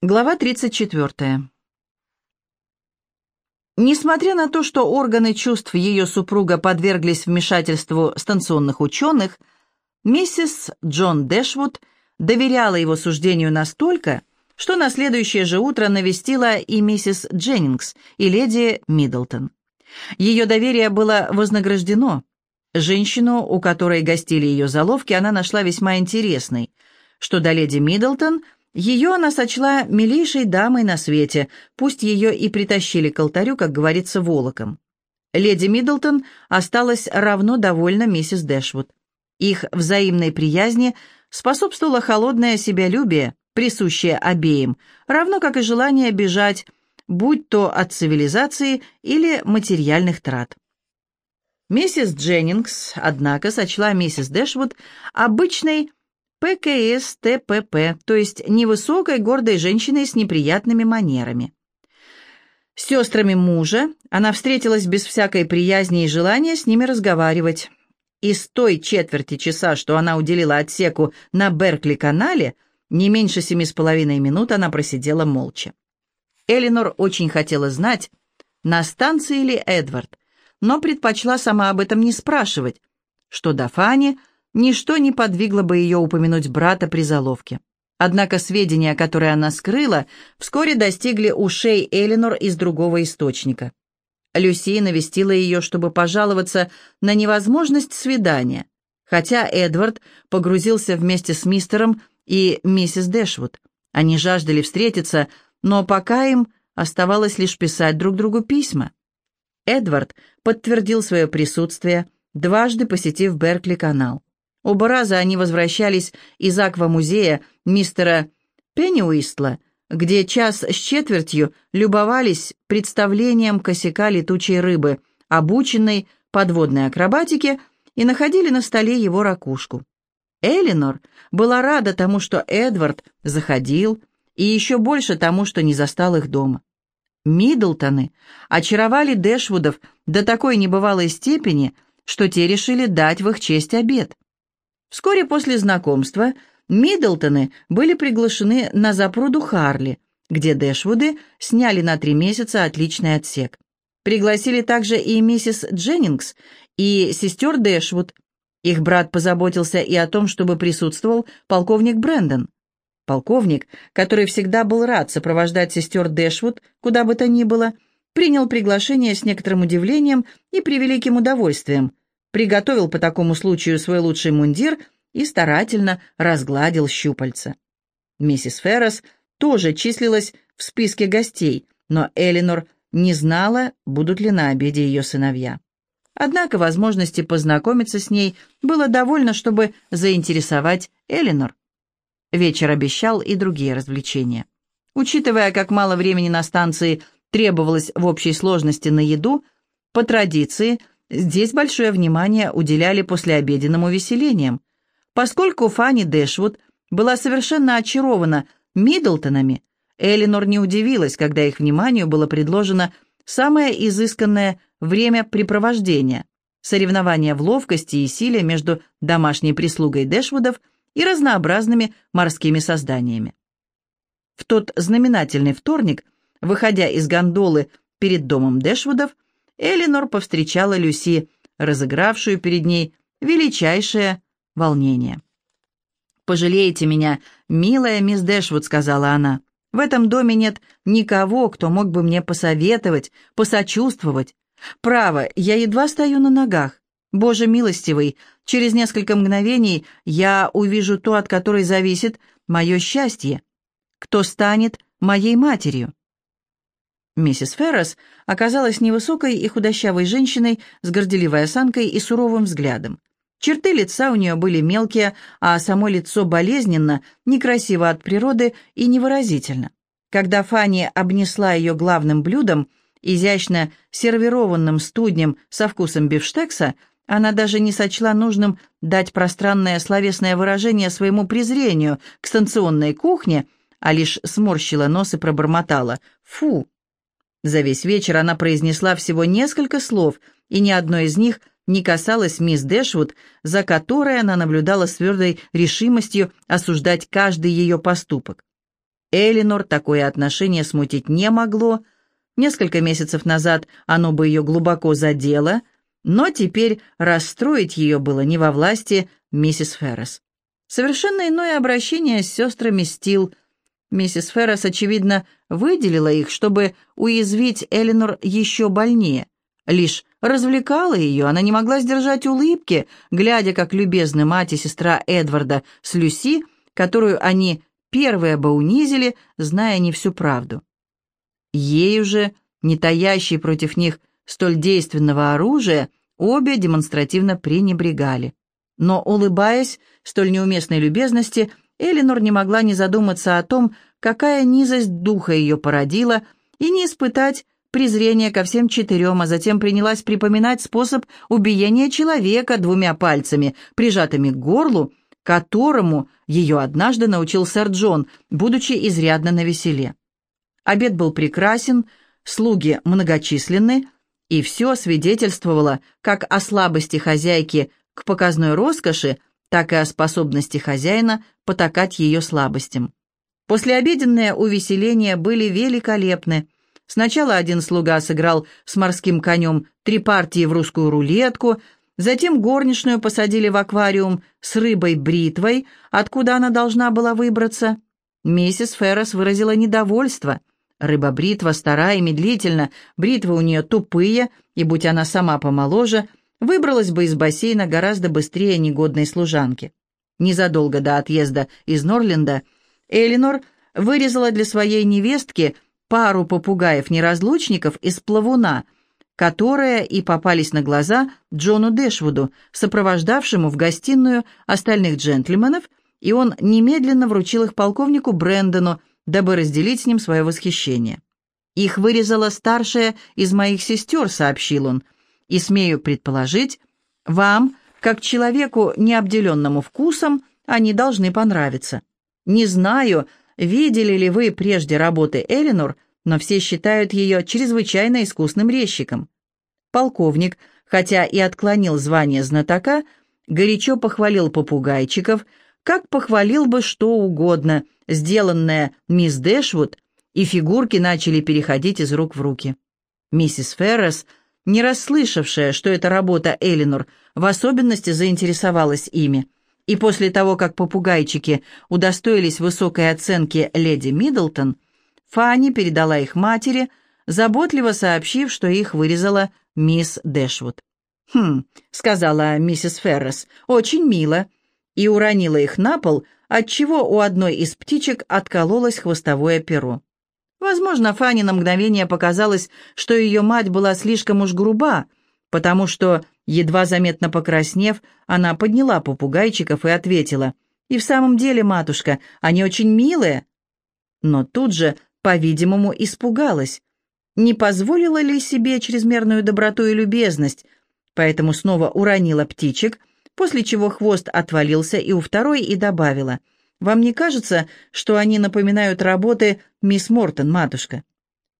Глава 34. Несмотря на то, что органы чувств ее супруга подверглись вмешательству станционных ученых, миссис Джон Дэшвуд доверяла его суждению настолько, что на следующее же утро навестила и миссис Дженнингс, и леди Миддлтон. Ее доверие было вознаграждено. Женщину, у которой гостили ее заловки, она нашла весьма интересной. Что до леди Миддлтон – ее она сочла милейшей дамой на свете, пусть ее и притащили к алтарю, как говорится, волоком. Леди Миддлтон осталась равно довольна миссис Дэшвуд. Их взаимной приязни способствовало холодное себялюбие, присущее обеим, равно как и желание бежать, будь то от цивилизации или материальных трат. Миссис Дженнингс, однако, сочла миссис Дэшвуд обычной ПКС-ТПП, то есть невысокой гордой женщиной с неприятными манерами. С сестрами мужа она встретилась без всякой приязни и желания с ними разговаривать. Из той четверти часа, что она уделила отсеку на Беркли-канале, не меньше семи с половиной минут она просидела молча. Элинор очень хотела знать, на станции ли Эдвард, но предпочла сама об этом не спрашивать. Что до Фани, Ничто не подвигло бы ее упомянуть брата при заловке. Однако сведения, которые она скрыла, вскоре достигли ушей Элинор из другого источника. Люси навестила ее, чтобы пожаловаться на невозможность свидания, хотя Эдвард погрузился вместе с мистером и миссис Дэшвуд. Они жаждали встретиться, но пока им оставалось лишь писать друг другу письма. Эдвард подтвердил свое присутствие, дважды посетив Беркли-канал. Оба раза они возвращались из аквамузея мистера Пенниуистла, где час с четвертью любовались представлением косяка летучей рыбы, обученной подводной акробатике, и находили на столе его ракушку. Элинор была рада тому, что Эдвард заходил, и еще больше тому, что не застал их дома. Миддлтоны очаровали Дэшвудов до такой небывалой степени, что те решили дать в их честь обед. Вскоре после знакомства Миддлтоны были приглашены на запруду Харли, где Дэшвуды сняли на три месяца отличный отсек. Пригласили также и миссис Дженнингс, и сестер Дэшвуд. Их брат позаботился и о том, чтобы присутствовал полковник Брэндон. Полковник, который всегда был рад сопровождать сестер Дэшвуд, куда бы то ни было, принял приглашение с некоторым удивлением и превеликим удовольствием, приготовил по такому случаю свой лучший мундир и старательно разгладил щупальца. Миссис Феррес тоже числилась в списке гостей, но Элинор не знала, будут ли на обеде ее сыновья. Однако возможности познакомиться с ней было довольно, чтобы заинтересовать Элинор. Вечер обещал и другие развлечения. Учитывая, как мало времени на станции требовалось в общей сложности на еду, по традиции – Здесь большое внимание уделяли послеобеденным увеселениям. Поскольку Фанни Дэшвуд была совершенно очарована Миддлтонами, Элинор не удивилась, когда их вниманию было предложено самое изысканное времяпрепровождение – соревнования в ловкости и силе между домашней прислугой Дэшвудов и разнообразными морскими созданиями. В тот знаменательный вторник, выходя из гондолы перед домом Дэшвудов, Элинор повстречала Люси, разыгравшую перед ней величайшее волнение. «Пожалейте меня, милая мисс Дэшвуд», — сказала она. «В этом доме нет никого, кто мог бы мне посоветовать, посочувствовать. Право, я едва стою на ногах. Боже милостивый, через несколько мгновений я увижу то, от которой зависит мое счастье. Кто станет моей матерью?» Миссис Феррес оказалась невысокой и худощавой женщиной с горделивой осанкой и суровым взглядом. Черты лица у нее были мелкие, а само лицо болезненно, некрасиво от природы и невыразительно. Когда Фанни обнесла ее главным блюдом, изящно сервированным студнем со вкусом бифштекса, она даже не сочла нужным дать пространное словесное выражение своему презрению к станционной кухне, а лишь сморщила нос и пробормотала «Фу!». За весь вечер она произнесла всего несколько слов, и ни одно из них не касалось мисс Дэшвуд, за которой она наблюдала с твердой решимостью осуждать каждый ее поступок. Элинор такое отношение смутить не могло. Несколько месяцев назад оно бы ее глубоко задело, но теперь расстроить ее было не во власти миссис Феррес. Совершенно иное обращение с сестрами Стил. Миссис Феррес, очевидно, выделила их, чтобы уязвить Элинор еще больнее. Лишь развлекала ее, она не могла сдержать улыбки, глядя, как любезны мать и сестра Эдварда с Люси, которую они первые бы унизили, зная не всю правду. Ей уже, не таящей против них столь действенного оружия, обе демонстративно пренебрегали. Но, улыбаясь столь неуместной любезности, Элинор не могла не задуматься о том, какая низость духа ее породила, и не испытать презрения ко всем четырем, а затем принялась припоминать способ убиения человека двумя пальцами, прижатыми к горлу, которому ее однажды научил сэр Джон, будучи изрядно навеселе. Обед был прекрасен, слуги многочисленны, и все свидетельствовало как о слабости хозяйки к показной роскоши, так и о способности хозяина потакать ее слабостям. Послеобеденные увеселения были великолепны. Сначала один слуга сыграл с морским конем три партии в русскую рулетку – Затем горничную посадили в аквариум с рыбой-бритвой, откуда она должна была выбраться. Миссис Феррес выразила недовольство. Рыба-бритва старая и медлительна, бритвы у нее тупые, и, будь она сама помоложе, выбралась бы из бассейна гораздо быстрее негодной служанки. Незадолго до отъезда из Норленда Элинор вырезала для своей невестки пару попугаев-неразлучников из плавуна — которые и попались на глаза Джону Дэшвуду, сопровождавшему в гостиную остальных джентльменов, и он немедленно вручил их полковнику Брэндону, дабы разделить с ним свое восхищение. «Их вырезала старшая из моих сестер», — сообщил он, — «и, смею предположить, вам, как человеку, необделенному вкусом, они должны понравиться. Не знаю, видели ли вы прежде работы Элинор, — но все считают ее чрезвычайно искусным резчиком. Полковник, хотя и отклонил звание знатока, горячо похвалил попугайчиков, как похвалил бы что угодно, сделанное мисс Дэшвуд, и фигурки начали переходить из рук в руки. Миссис Феррес, не расслышавшая, что это работа Элинор, в особенности заинтересовалась ими, и после того, как попугайчики удостоились высокой оценки леди Миддлтон, Фанни передала их матери, заботливо сообщив, что их вырезала мисс Дэшвуд. «Хм», — сказала миссис Феррес, — «очень мило», и уронила их на пол, отчего у одной из птичек откололось хвостовое перо. Возможно, Фанни на мгновение показалось, что ее мать была слишком уж груба, потому что, едва заметно покраснев, она подняла попугайчиков и ответила, «И в самом деле, матушка, они очень милые». Но тут же по-видимому, испугалась. Не позволила ли себе чрезмерную доброту и любезность, поэтому снова уронила птичек, после чего хвост отвалился и у второй и добавила. «Вам не кажется, что они напоминают работы мисс Мортон, матушка?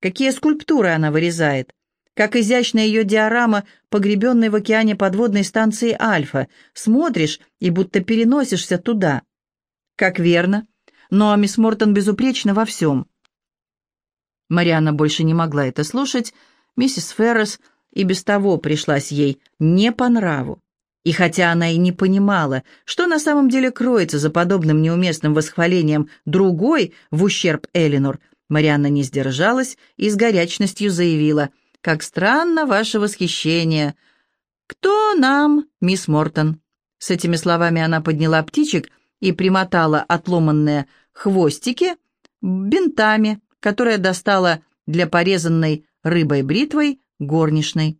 Какие скульптуры она вырезает? Как изящна ее диорама, погребенной в океане подводной станции «Альфа». Смотришь и будто переносишься туда. Как верно. Но мисс Мортон безупречна во всем. Марианна больше не могла это слушать, миссис Феррес и без того пришлась ей не по нраву. И хотя она и не понимала, что на самом деле кроется за подобным неуместным восхвалением другой в ущерб Элинор, Марианна не сдержалась и с горячностью заявила, «Как странно ваше восхищение!» «Кто нам, мисс Мортон?» С этими словами она подняла птичек и примотала отломанные хвостики бинтами, которая достала для порезанной рыбой бритвой горничной.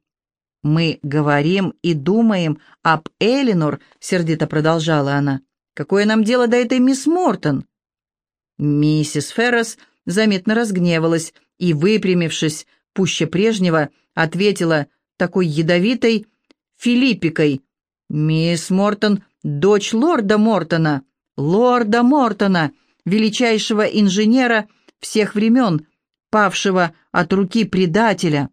«Мы говорим и думаем об Элинор», — сердито продолжала она. «Какое нам дело до этой мисс Мортон?» Миссис Феррес заметно разгневалась и, выпрямившись пуще прежнего, ответила такой ядовитой Филиппикой. «Мисс Мортон — дочь лорда Мортона, лорда Мортона, величайшего инженера всех времен, павшего от руки предателя.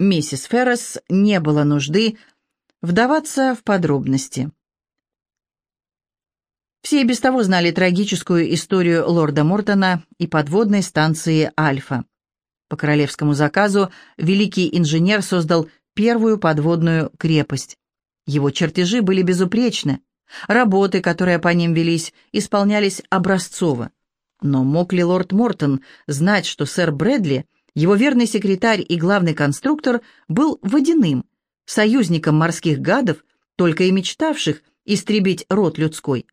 Миссис Феррес не было нужды вдаваться в подробности. Все и без того знали трагическую историю лорда Мортона и подводной станции «Альфа». По королевскому заказу великий инженер создал первую подводную крепость. Его чертежи были безупречны. Работы, которые по ним велись, исполнялись образцово. Но мог ли лорд Мортон знать, что сэр Брэдли, его верный секретарь и главный конструктор, был водяным, союзником морских гадов, только и мечтавших истребить род людской?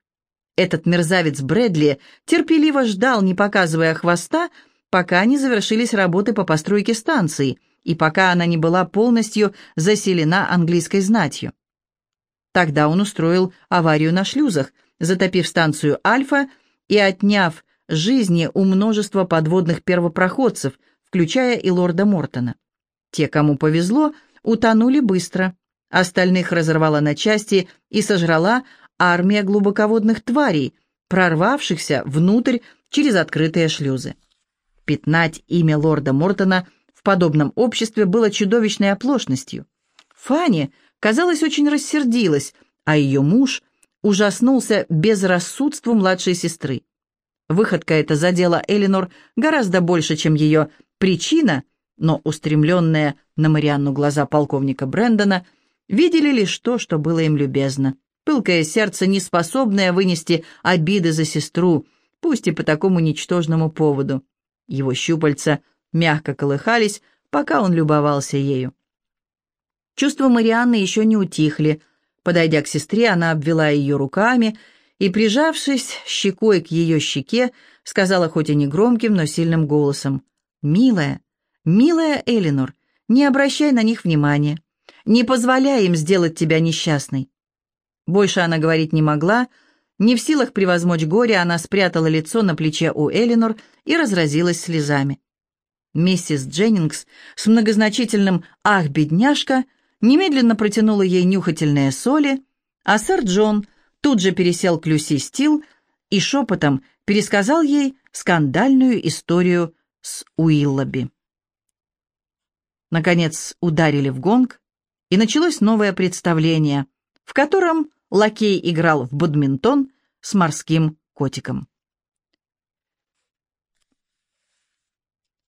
Этот мерзавец Брэдли терпеливо ждал, не показывая хвоста, пока не завершились работы по постройке станции и пока она не была полностью заселена английской знатью. Тогда он устроил аварию на шлюзах, затопив станцию «Альфа» и отняв жизни у множества подводных первопроходцев, включая и лорда Мортона. Те, кому повезло, утонули быстро. Остальных разорвала на части и сожрала армия глубоководных тварей, прорвавшихся внутрь через открытые шлюзы. Пятнать имя лорда Мортона в подобном обществе было чудовищной оплошностью. Фанни, казалось, очень рассердилась, а ее муж ужаснулся безрассудству младшей сестры. Выходка эта задела Элинор гораздо больше, чем ее причина, но устремленные на Марианну глаза полковника Брэндона видели лишь то, что было им любезно. Пылкое сердце, не способное вынести обиды за сестру, пусть и по такому ничтожному поводу. Его щупальца мягко колыхались, пока он любовался ею. Чувства Марианны еще не утихли. Подойдя к сестре, она обвела ее руками и, прижавшись щекой к ее щеке, сказала хоть и негромким, но сильным голосом, «Милая, милая Элинор, не обращай на них внимания, не позволяй им сделать тебя несчастной. Больше она говорить не могла. Не в силах превозмочь горе, она спрятала лицо на плече у Элинор и разразилась слезами. Миссис Дженнингс с многозначительным «Ах, бедняжка!» немедленно протянула ей нюхательные соли, а сэр Джон тут же пересел к Люси Стил и шепотом пересказал ей скандальную историю с Уиллоби. Наконец ударили в гонг, и началось новое представление, в котором лакей играл в бадминтон с морским котиком.